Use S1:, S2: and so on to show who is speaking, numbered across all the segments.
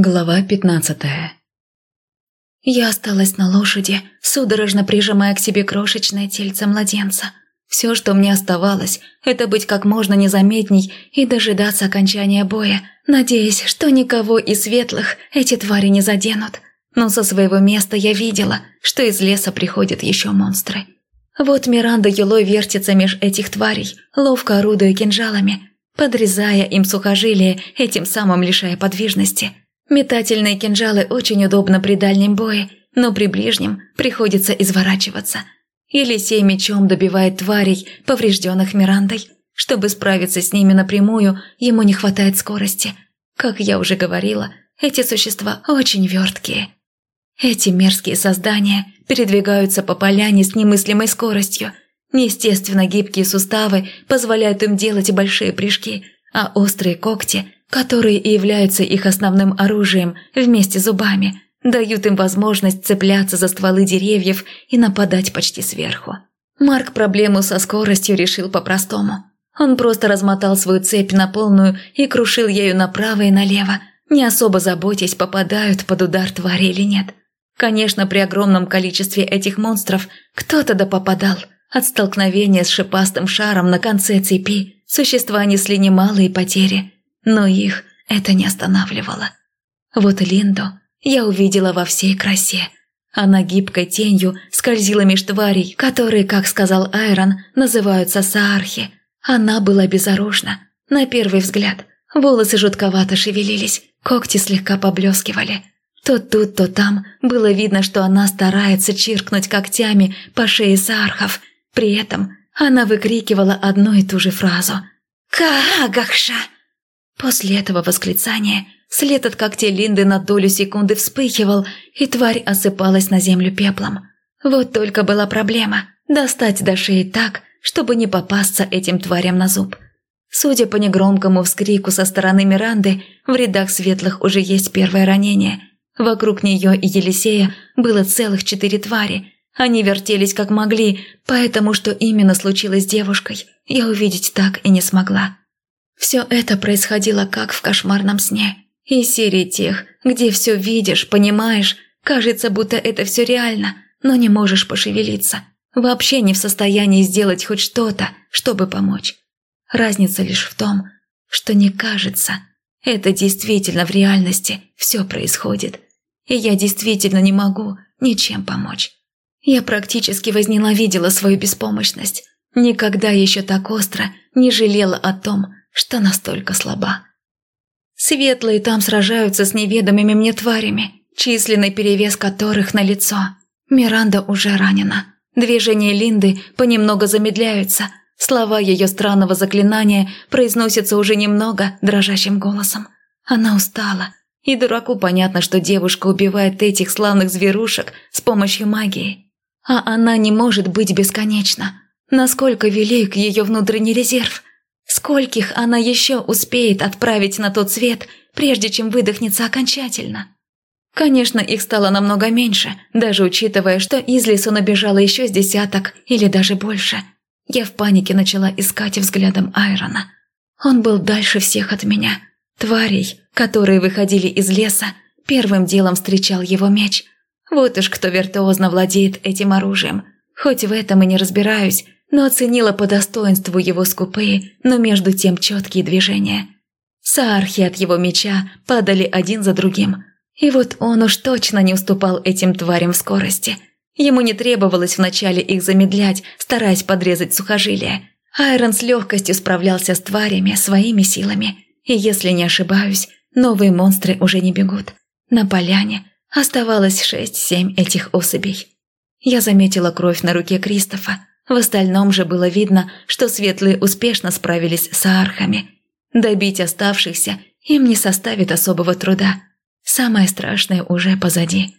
S1: Глава пятнадцатая Я осталась на лошади, судорожно прижимая к себе крошечное тельце младенца. Все, что мне оставалось, это быть как можно незаметней и дожидаться окончания боя, надеясь, что никого из светлых эти твари не заденут. Но со своего места я видела, что из леса приходят еще монстры. Вот Миранда Юлой вертится меж этих тварей, ловко орудуя кинжалами, подрезая им сухожилия, этим самым лишая подвижности – Метательные кинжалы очень удобно при дальнем бое, но при ближнем приходится изворачиваться. Елисей мечом добивает тварей, поврежденных Мирандой. Чтобы справиться с ними напрямую, ему не хватает скорости. Как я уже говорила, эти существа очень верткие. Эти мерзкие создания передвигаются по поляне с немыслимой скоростью. Неестественно гибкие суставы позволяют им делать большие прыжки, а острые когти – которые и являются их основным оружием вместе с зубами, дают им возможность цепляться за стволы деревьев и нападать почти сверху. Марк проблему со скоростью решил по-простому. Он просто размотал свою цепь на полную и крушил ею направо и налево, не особо заботясь, попадают под удар твари или нет. Конечно, при огромном количестве этих монстров кто-то да попадал. От столкновения с шипастым шаром на конце цепи существа несли немалые потери – но их это не останавливало. Вот Линду я увидела во всей красе. Она гибкой тенью скользила меж тварей, которые, как сказал Айрон, называются саархи. Она была безоружна. На первый взгляд волосы жутковато шевелились, когти слегка поблескивали. То тут, то там было видно, что она старается чиркнуть когтями по шее саархов. При этом она выкрикивала одну и ту же фразу «Каагахша!» После этого восклицания след от когтей Линды на долю секунды вспыхивал, и тварь осыпалась на землю пеплом. Вот только была проблема – достать до шеи так, чтобы не попасться этим тварям на зуб. Судя по негромкому вскрику со стороны Миранды, в рядах светлых уже есть первое ранение. Вокруг нее и Елисея было целых четыре твари. Они вертелись как могли, поэтому что именно случилось с девушкой, я увидеть так и не смогла. Все это происходило как в кошмарном сне. Из серии тех, где все видишь, понимаешь, кажется, будто это все реально, но не можешь пошевелиться. Вообще не в состоянии сделать хоть что-то, чтобы помочь. Разница лишь в том, что не кажется. Это действительно в реальности все происходит. И я действительно не могу ничем помочь. Я практически возненавидела свою беспомощность. Никогда еще так остро не жалела о том, что настолько слаба. Светлые там сражаются с неведомыми мне тварями, численный перевес которых на лицо. Миранда уже ранена. Движения Линды понемногу замедляются. Слова ее странного заклинания произносятся уже немного дрожащим голосом. Она устала. И дураку понятно, что девушка убивает этих славных зверушек с помощью магии. А она не может быть бесконечна. Насколько велик ее внутренний резерв – Скольких она еще успеет отправить на тот свет, прежде чем выдохнется окончательно? Конечно, их стало намного меньше, даже учитывая, что из лесу набежало еще с десяток или даже больше. Я в панике начала искать взглядом Айрона. Он был дальше всех от меня. Тварей, которые выходили из леса, первым делом встречал его меч. Вот уж кто виртуозно владеет этим оружием. Хоть в этом и не разбираюсь, но оценила по достоинству его скупые, но между тем четкие движения. Саархи от его меча падали один за другим. И вот он уж точно не уступал этим тварям в скорости. Ему не требовалось вначале их замедлять, стараясь подрезать сухожилия. Айрон с легкостью справлялся с тварями своими силами. И если не ошибаюсь, новые монстры уже не бегут. На поляне оставалось шесть-семь этих особей. Я заметила кровь на руке Кристофа, в остальном же было видно, что светлые успешно справились с архами. Добить оставшихся им не составит особого труда. Самое страшное уже позади.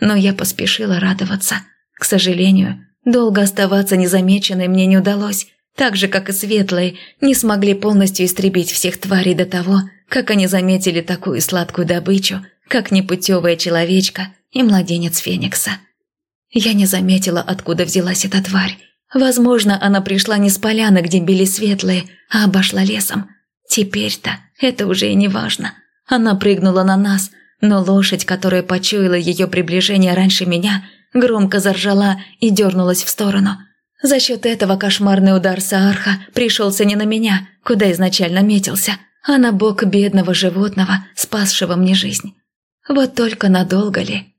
S1: Но я поспешила радоваться. К сожалению, долго оставаться незамеченной мне не удалось, так же, как и светлые не смогли полностью истребить всех тварей до того, как они заметили такую сладкую добычу, как непутевая человечка и младенец Феникса. Я не заметила, откуда взялась эта тварь, Возможно, она пришла не с поляны, где били светлые, а обошла лесом. Теперь-то это уже и не важно. Она прыгнула на нас, но лошадь, которая почуяла ее приближение раньше меня, громко заржала и дернулась в сторону. За счет этого кошмарный удар Саарха пришелся не на меня, куда изначально метился, а на бок бедного животного, спасшего мне жизнь. Вот только надолго ли?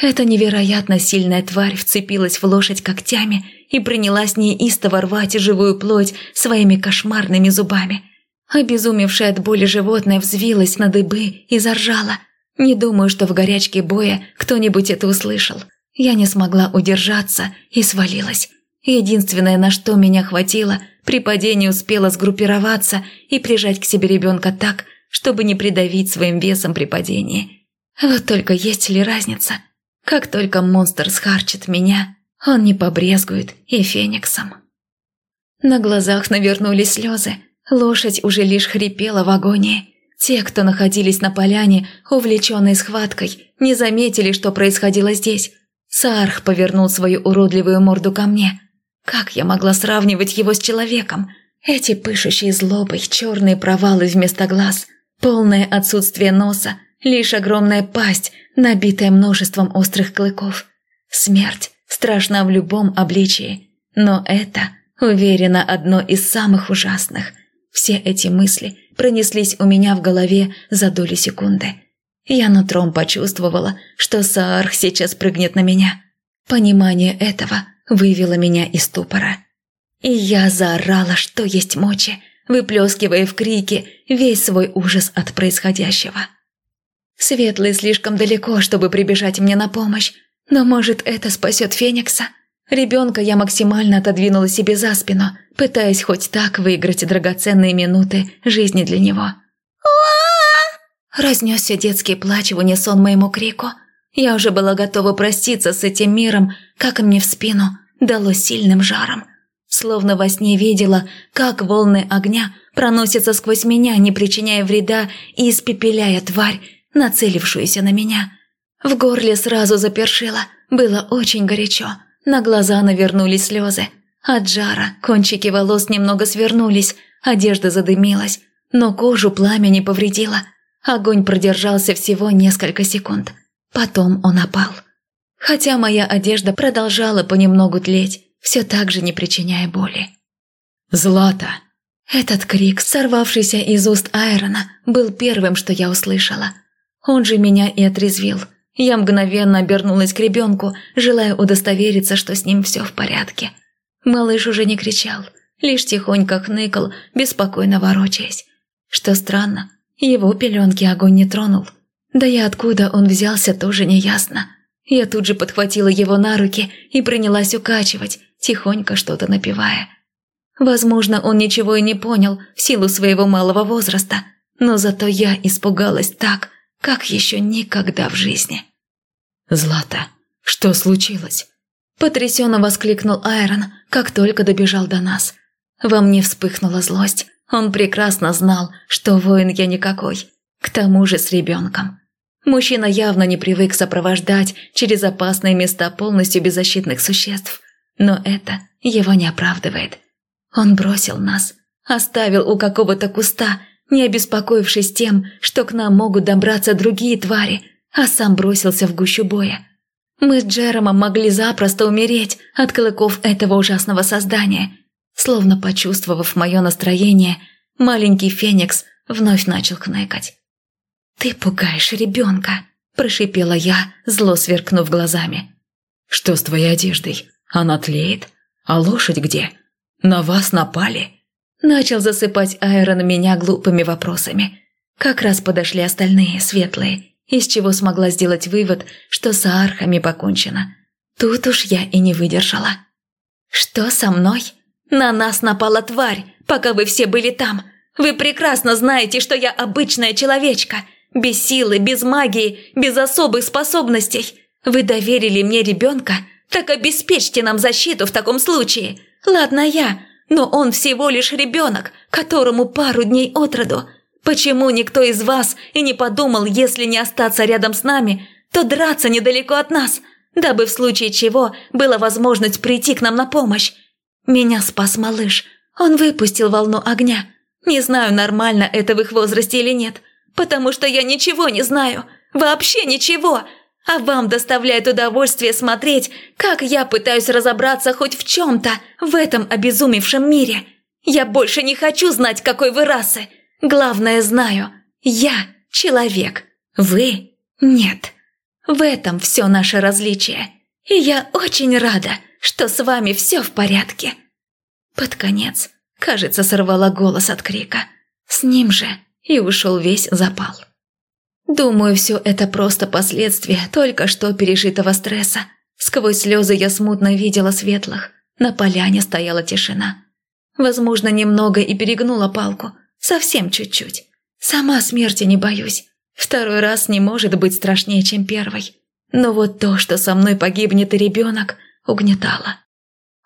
S1: Эта невероятно сильная тварь вцепилась в лошадь когтями и принялась неистово рвать живую плоть своими кошмарными зубами. Обезумевшая от боли животное взвилось на дыбы и заржала. Не думаю, что в горячке боя кто-нибудь это услышал. Я не смогла удержаться и свалилась. Единственное, на что меня хватило, при падении успела сгруппироваться и прижать к себе ребенка так, чтобы не придавить своим весом при падении. Вот только есть ли разница? Как только монстр схарчит меня, он не побрезгует и фениксом. На глазах навернулись слезы, лошадь уже лишь хрипела в агонии. Те, кто находились на поляне, увлеченные схваткой, не заметили, что происходило здесь. Саарх повернул свою уродливую морду ко мне. Как я могла сравнивать его с человеком? Эти пышущие злобой черные провалы вместо глаз, полное отсутствие носа, лишь огромная пасть, набитая множеством острых клыков. Смерть страшна в любом обличии, но это, уверена, одно из самых ужасных. Все эти мысли пронеслись у меня в голове за доли секунды. Я нутром почувствовала, что Саарх сейчас прыгнет на меня. Понимание этого вывело меня из ступора. И я заорала, что есть мочи, выплескивая в крики весь свой ужас от происходящего. Светлый слишком далеко, чтобы прибежать мне на помощь, но, может, это спасет Феникса? Ребенка я максимально отодвинула себе за спину, пытаясь хоть так выиграть драгоценные минуты жизни для него. Разнесся детский плач в унисон моему крику. Я уже была готова проститься с этим миром, как мне в спину дало сильным жаром. Словно во сне видела, как волны огня проносятся сквозь меня, не причиняя вреда и испепеляя тварь, нацелившуюся на меня. В горле сразу запершило, было очень горячо, на глаза навернулись слезы. От жара кончики волос немного свернулись, одежда задымилась, но кожу пламя не повредило. Огонь продержался всего несколько секунд. Потом он опал. Хотя моя одежда продолжала понемногу тлеть, все так же не причиняя боли.
S2: «Злата!»
S1: Этот крик, сорвавшийся из уст Айрона, был первым, что я услышала – он же меня и отрезвил. Я мгновенно обернулась к ребенку, желая удостовериться, что с ним все в порядке. Малыш уже не кричал, лишь тихонько хныкал, беспокойно ворочаясь. Что странно, его пеленки огонь не тронул. Да и откуда он взялся, тоже неясно. Я тут же подхватила его на руки и принялась укачивать, тихонько что-то напевая. Возможно, он ничего и не понял в силу своего малого возраста, но зато я испугалась так, как еще никогда в жизни.
S2: «Злата, что случилось?»
S1: Потрясенно воскликнул Айрон, как только добежал до нас. Во мне вспыхнула злость. Он прекрасно знал, что воин я никакой. К тому же с ребенком. Мужчина явно не привык сопровождать через опасные места полностью беззащитных существ. Но это его не оправдывает. Он бросил нас, оставил у какого-то куста не обеспокоившись тем, что к нам могут добраться другие твари, а сам бросился в гущу боя. Мы с Джеромом могли запросто умереть от клыков этого ужасного создания. Словно почувствовав мое настроение, маленький Феникс вновь начал хныкать. «Ты пугаешь ребенка», – прошипела я, зло сверкнув глазами.
S2: «Что с твоей одеждой? Она тлеет? А лошадь где? На вас напали?»
S1: Начал засыпать Айрон меня глупыми вопросами. Как раз подошли остальные, светлые, из чего смогла сделать вывод, что с архами покончено. Тут уж я и не выдержала. «Что со мной? На нас напала тварь, пока вы все были там. Вы прекрасно знаете, что я обычная человечка, без силы, без магии, без особых способностей. Вы доверили мне ребенка, так обеспечьте нам защиту в таком случае. Ладно я, но он всего лишь ребенок, которому пару дней от роду. Почему никто из вас и не подумал, если не остаться рядом с нами, то драться недалеко от нас, дабы в случае чего была возможность прийти к нам на помощь? Меня спас малыш. Он выпустил волну огня. Не знаю, нормально это в их возрасте или нет, потому что я ничего не знаю. Вообще ничего. А вам доставляет удовольствие смотреть, как я пытаюсь разобраться хоть в чем-то в этом обезумевшем мире. Я больше не хочу знать, какой вы расы. Главное знаю, я человек, вы нет. В этом все наше различие. И я очень рада, что с вами все в порядке. Под конец, кажется, сорвала голос от крика. С ним же и ушел весь запал. Думаю, все это просто последствия только что пережитого стресса. Сквозь слезы я смутно видела светлых. На поляне стояла тишина. Возможно, немного и перегнула палку. Совсем чуть-чуть. Сама смерти не боюсь. Второй раз не может быть страшнее, чем первый. Но вот то, что со мной погибнет и ребенок, угнетало.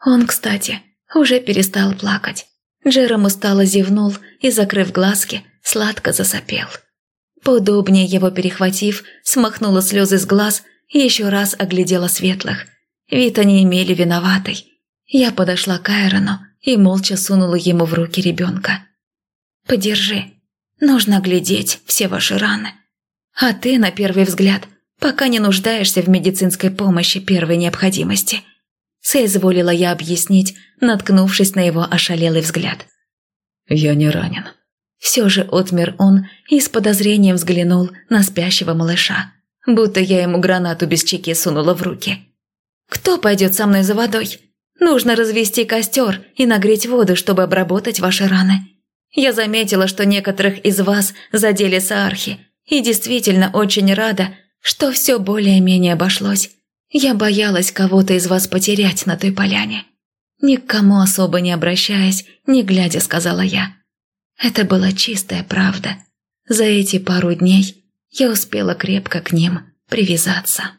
S1: Он, кстати, уже перестал плакать. Джером устало зевнул и, закрыв глазки, сладко засопел. Поудобнее его перехватив, смахнула слезы с глаз и еще раз оглядела светлых. Вид они имели виноватый. Я подошла к Айрону и молча сунула ему в руки ребенка. «Подержи. Нужно глядеть все ваши раны. А ты, на первый взгляд, пока не нуждаешься в медицинской помощи первой необходимости», соизволила я объяснить, наткнувшись на его ошалелый взгляд.
S2: «Я не ранен»,
S1: все же отмер он и с подозрением взглянул на спящего малыша, будто я ему гранату без чеки сунула в руки. «Кто пойдет со мной за водой? Нужно развести костер и нагреть воду, чтобы обработать ваши раны. Я заметила, что некоторых из вас задели саархи, и действительно очень рада, что все более-менее обошлось. Я боялась кого-то из вас потерять на той поляне». Ни к кому особо не обращаясь, не глядя, сказала я – это была чистая правда. За эти пару дней я успела крепко к ним привязаться.